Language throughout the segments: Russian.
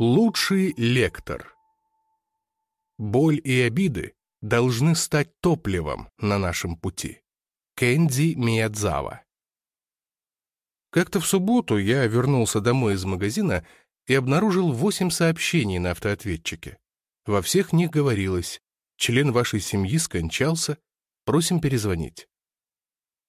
Лучший лектор. Боль и обиды должны стать топливом на нашем пути. Кэнди Миядзава. Как-то в субботу я вернулся домой из магазина и обнаружил восемь сообщений на автоответчике. Во всех них говорилось «Член вашей семьи скончался, просим перезвонить».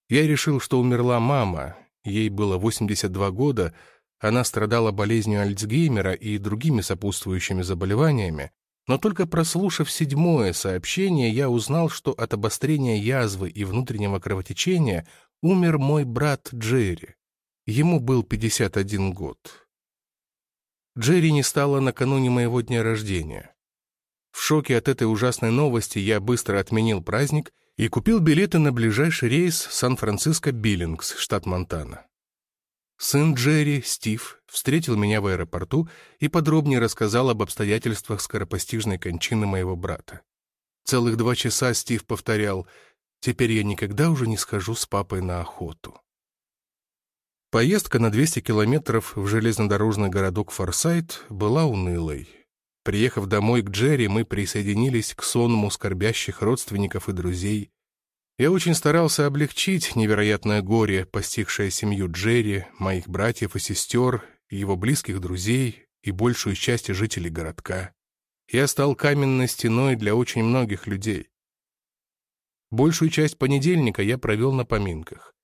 Я решил, что умерла мама, ей было 82 года, она страдала болезнью Альцгеймера и другими сопутствующими заболеваниями, но только прослушав седьмое сообщение, я узнал, что от обострения язвы и внутреннего кровотечения умер мой брат Джерри. Ему был 51 год. Джерри не стало накануне моего дня рождения. В шоке от этой ужасной новости я быстро отменил праздник и купил билеты на ближайший рейс Сан-Франциско-Биллингс, штат Монтана. Сын Джерри, Стив, встретил меня в аэропорту и подробнее рассказал об обстоятельствах скоропостижной кончины моего брата. Целых два часа Стив повторял «Теперь я никогда уже не схожу с папой на охоту». Поездка на 200 километров в железнодорожный городок Форсайт была унылой. Приехав домой к Джерри, мы присоединились к сонму скорбящих родственников и друзей. Я очень старался облегчить невероятное горе, постигшее семью Джерри, моих братьев и сестер, его близких друзей и большую часть жителей городка. Я стал каменной стеной для очень многих людей. Большую часть понедельника я провел на поминках.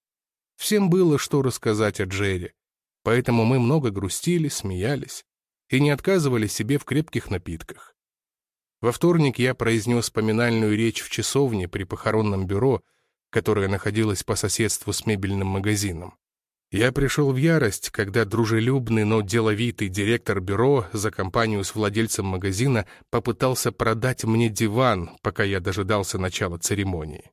Всем было что рассказать о Джерри, поэтому мы много грустили, смеялись и не отказывали себе в крепких напитках. Во вторник я произнес поминальную речь в часовне при похоронном бюро, которое находилось по соседству с мебельным магазином. Я пришел в ярость, когда дружелюбный, но деловитый директор бюро за компанию с владельцем магазина попытался продать мне диван, пока я дожидался начала церемонии.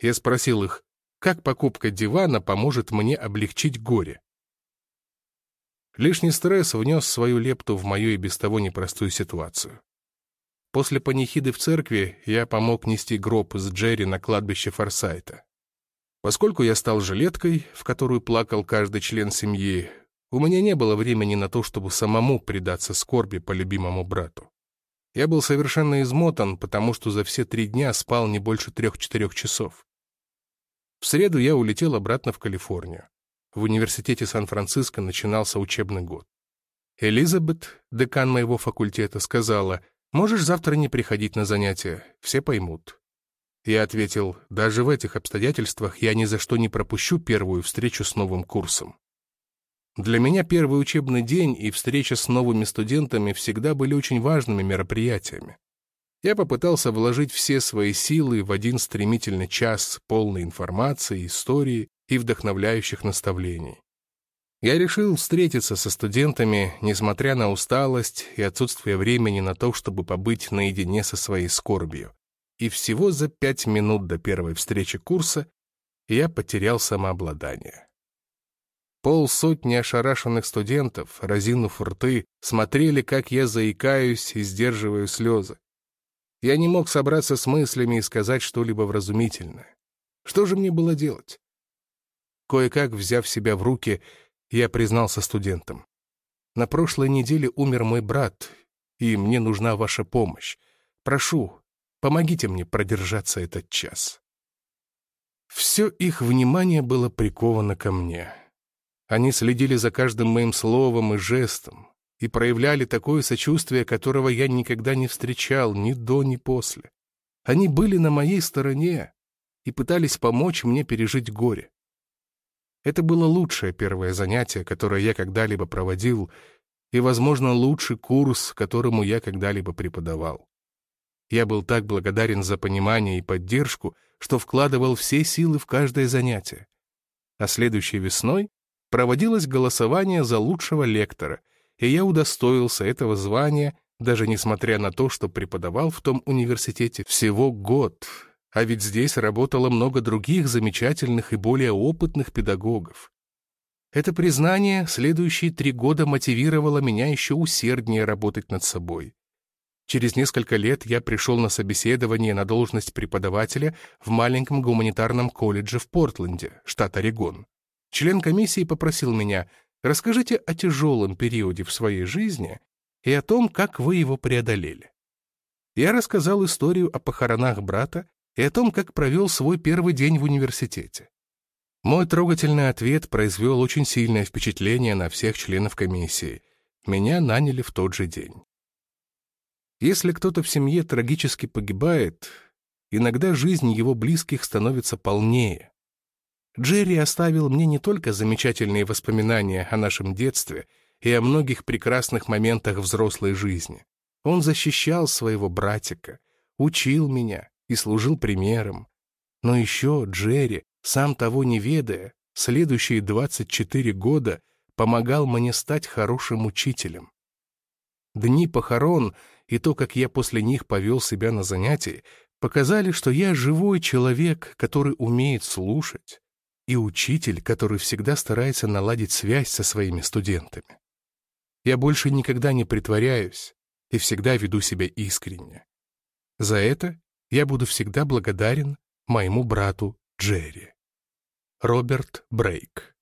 Я спросил их, как покупка дивана поможет мне облегчить горе. Лишний стресс внес свою лепту в мою и без того непростую ситуацию. После панихиды в церкви я помог нести гроб с Джерри на кладбище Форсайта. Поскольку я стал жилеткой, в которую плакал каждый член семьи, у меня не было времени на то, чтобы самому предаться скорби по любимому брату. Я был совершенно измотан, потому что за все три дня спал не больше трех-четырех часов. В среду я улетел обратно в Калифорнию. В университете Сан-Франциско начинался учебный год. Элизабет, декан моего факультета, сказала, «Можешь завтра не приходить на занятия, все поймут». Я ответил, «Даже в этих обстоятельствах я ни за что не пропущу первую встречу с новым курсом». Для меня первый учебный день и встреча с новыми студентами всегда были очень важными мероприятиями. Я попытался вложить все свои силы в один стремительный час полной информации, истории и вдохновляющих наставлений. Я решил встретиться со студентами, несмотря на усталость и отсутствие времени на то, чтобы побыть наедине со своей скорбью. И всего за пять минут до первой встречи курса я потерял самообладание. Полсотни ошарашенных студентов, разинув рты, смотрели, как я заикаюсь и сдерживаю слезы. Я не мог собраться с мыслями и сказать что-либо вразумительное. Что же мне было делать? Кое-как, взяв себя в руки, я признался студентам. На прошлой неделе умер мой брат, и мне нужна ваша помощь. Прошу, помогите мне продержаться этот час. Все их внимание было приковано ко мне. Они следили за каждым моим словом и жестом, и проявляли такое сочувствие, которого я никогда не встречал ни до, ни после. Они были на моей стороне и пытались помочь мне пережить горе. Это было лучшее первое занятие, которое я когда-либо проводил, и, возможно, лучший курс, которому я когда-либо преподавал. Я был так благодарен за понимание и поддержку, что вкладывал все силы в каждое занятие. А следующей весной проводилось голосование за лучшего лектора — и я удостоился этого звания, даже несмотря на то, что преподавал в том университете всего год, а ведь здесь работало много других замечательных и более опытных педагогов. Это признание следующие три года мотивировало меня еще усерднее работать над собой. Через несколько лет я пришел на собеседование на должность преподавателя в маленьком гуманитарном колледже в Портленде, штат Орегон. Член комиссии попросил меня Расскажите о тяжелом периоде в своей жизни, и о том, как вы его преодолели. Я рассказал историю о похоронах брата и о том, как провел свой первый день в университете. Мой трогательный ответ произвел очень сильное впечатление на всех членов комиссии. Меня наняли в тот же день. Если кто-то в семье трагически погибает, иногда жизнь его близких становится полнее. Джерри оставил мне не только замечательные воспоминания о нашем детстве и о многих прекрасных моментах взрослой жизни. Он защищал своего братика, учил меня и служил примером. Но еще Джерри, сам того не ведая, следующие 24 года помогал мне стать хорошим учителем. Дни похорон и то, как я после них повел себя на занятии, показали, что я живой человек, который умеет слушать, и учитель, который всегда старается наладить связь со своими студентами. Я больше никогда не притворяюсь и всегда веду себя искренне. За это я буду всегда благодарен моему брату Джерри. Роберт Брейк